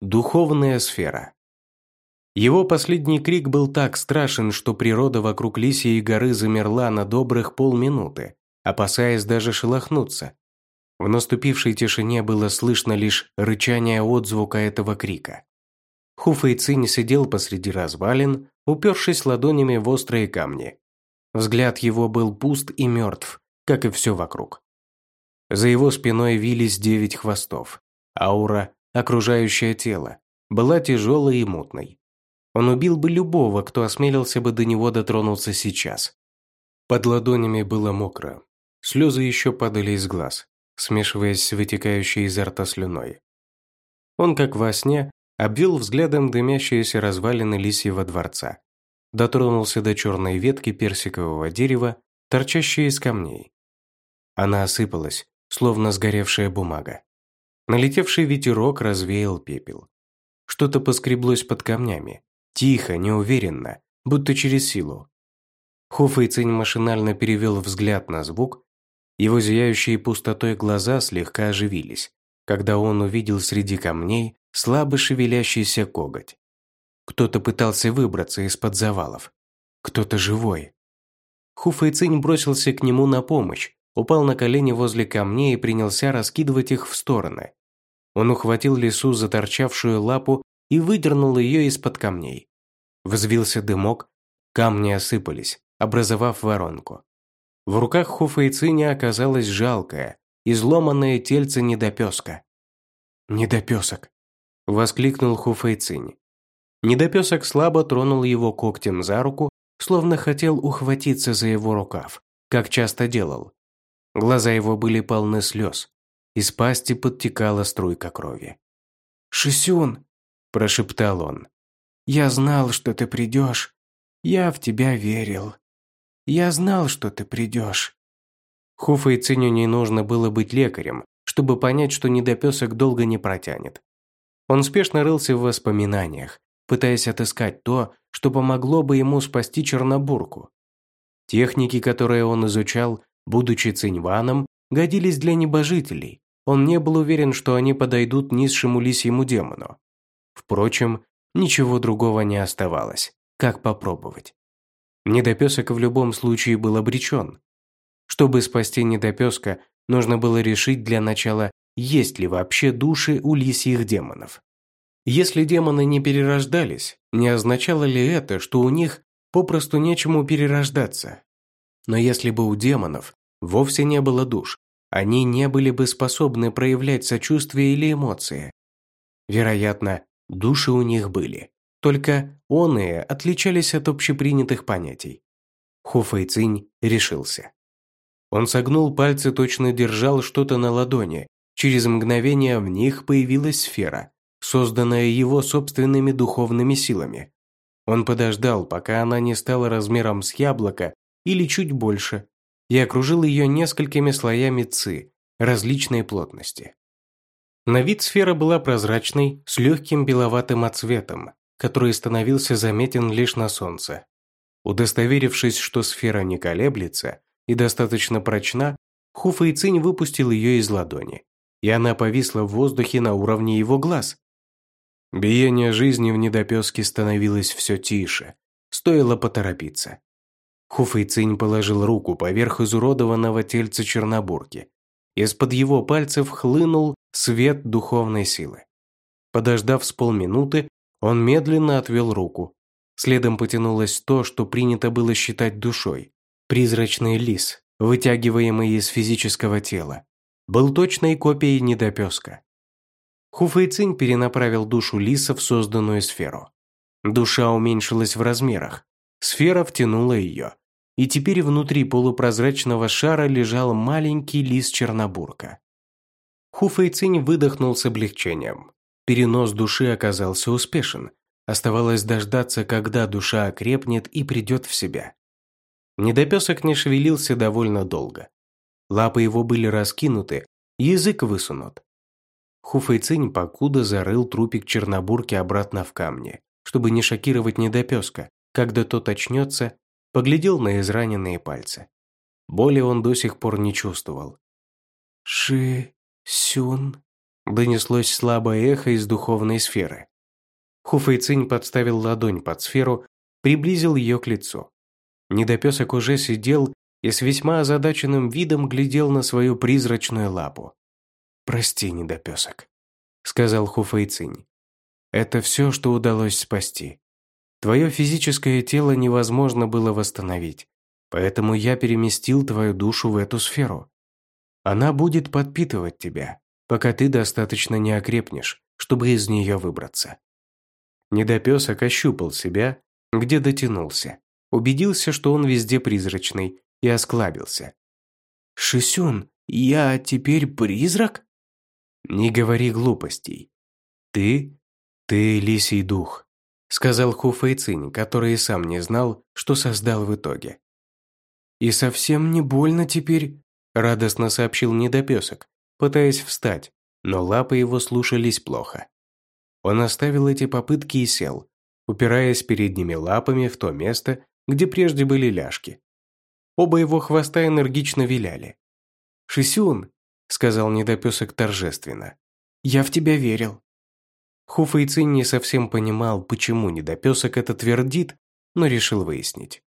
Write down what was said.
Духовная сфера. Его последний крик был так страшен, что природа вокруг Лисии горы замерла на добрых полминуты, опасаясь даже шелохнуться. В наступившей тишине было слышно лишь рычание отзвука этого крика. Хуфэй Цинь сидел посреди развалин, упершись ладонями в острые камни. Взгляд его был пуст и мертв, как и все вокруг. За его спиной вились девять хвостов. Аура, окружающее тело, была тяжелой и мутной. Он убил бы любого, кто осмелился бы до него дотронуться сейчас. Под ладонями было мокро. Слезы еще падали из глаз, смешиваясь с вытекающей изо рта слюной. Он, как во сне, обвел взглядом дымящиеся развалины лисьего дворца. Дотронулся до черной ветки персикового дерева, торчащей из камней. Она осыпалась, словно сгоревшая бумага. Налетевший ветерок развеял пепел. Что-то поскреблось под камнями. Тихо, неуверенно, будто через силу. Хофейцинь машинально перевел взгляд на звук. Его зияющие пустотой глаза слегка оживились, когда он увидел среди камней слабо шевелящийся коготь. Кто-то пытался выбраться из-под завалов. Кто-то живой. Хуфэйцинь бросился к нему на помощь, упал на колени возле камней и принялся раскидывать их в стороны. Он ухватил лису за торчавшую лапу и выдернул ее из-под камней. Взвился дымок, камни осыпались, образовав воронку. В руках Хуфейциня оказалось жалкое, изломанное тельце недопеска. «Недопесок!» – воскликнул Хуфейцинь. Недопесок слабо тронул его когтем за руку, словно хотел ухватиться за его рукав, как часто делал. Глаза его были полны слез, из пасти подтекала струйка крови. «Шисюн!» – прошептал он. «Я знал, что ты придешь. Я в тебя верил. Я знал, что ты придешь». Хуфа и Циню не нужно было быть лекарем, чтобы понять, что недопесок долго не протянет. Он спешно рылся в воспоминаниях, пытаясь отыскать то, что помогло бы ему спасти Чернобурку. Техники, которые он изучал, будучи циньваном, годились для небожителей. Он не был уверен, что они подойдут низшему лисьему демону. Впрочем, ничего другого не оставалось, как попробовать. Недопесок в любом случае был обречен. Чтобы спасти недопеска, нужно было решить для начала, есть ли вообще души у лисьих демонов. Если демоны не перерождались, не означало ли это, что у них попросту нечему перерождаться? Но если бы у демонов вовсе не было душ, они не были бы способны проявлять сочувствие или эмоции. Вероятно, души у них были, только оные отличались от общепринятых понятий. Хуфэйцинь решился. Он согнул пальцы, точно держал что-то на ладони. Через мгновение в них появилась сфера, созданная его собственными духовными силами. Он подождал, пока она не стала размером с яблоко или чуть больше, и окружил ее несколькими слоями ци различной плотности. На вид сфера была прозрачной, с легким беловатым отцветом, который становился заметен лишь на солнце. Удостоверившись, что сфера не колеблется и достаточно прочна, Хуфа и Цинь выпустил ее из ладони, и она повисла в воздухе на уровне его глаз. Биение жизни в недопеске становилось все тише, стоило поторопиться. Хуфэйцинь положил руку поверх изуродованного тельца Чернобурки. Из-под его пальцев хлынул свет духовной силы. Подождав с полминуты, он медленно отвел руку. Следом потянулось то, что принято было считать душой. Призрачный лис, вытягиваемый из физического тела, был точной копией недопеска. Хуфэйцинь перенаправил душу лиса в созданную сферу. Душа уменьшилась в размерах. Сфера втянула ее и теперь внутри полупрозрачного шара лежал маленький лис Чернобурка. Хуфэйцинь выдохнул с облегчением. Перенос души оказался успешен. Оставалось дождаться, когда душа окрепнет и придет в себя. Недопесок не шевелился довольно долго. Лапы его были раскинуты, язык высунут. Хуфэйцинь покуда зарыл трупик Чернобурки обратно в камни, чтобы не шокировать недопеска, когда тот очнется Поглядел на израненные пальцы. Боли он до сих пор не чувствовал. «Ши... Сюн...» донеслось слабое эхо из духовной сферы. Хуфэйцинь подставил ладонь под сферу, приблизил ее к лицу. Недопесок уже сидел и с весьма озадаченным видом глядел на свою призрачную лапу. «Прости, недопесок», — сказал Хуфэйцинь. «Это все, что удалось спасти. Твое физическое тело невозможно было восстановить, поэтому я переместил твою душу в эту сферу. Она будет подпитывать тебя, пока ты достаточно не окрепнешь, чтобы из нее выбраться». Недопесок ощупал себя, где дотянулся, убедился, что он везде призрачный, и осклабился. «Шисюн, я теперь призрак?» «Не говори глупостей. Ты? Ты лисий дух», сказал Ху Фэйцинь, который и сам не знал, что создал в итоге. «И совсем не больно теперь», радостно сообщил недопесок, пытаясь встать, но лапы его слушались плохо. Он оставил эти попытки и сел, упираясь передними лапами в то место, где прежде были ляжки. Оба его хвоста энергично виляли. «Шисюн», — сказал недопесок торжественно, — «я в тебя верил». Хуфэйцин не совсем понимал, почему недопесок это твердит, но решил выяснить.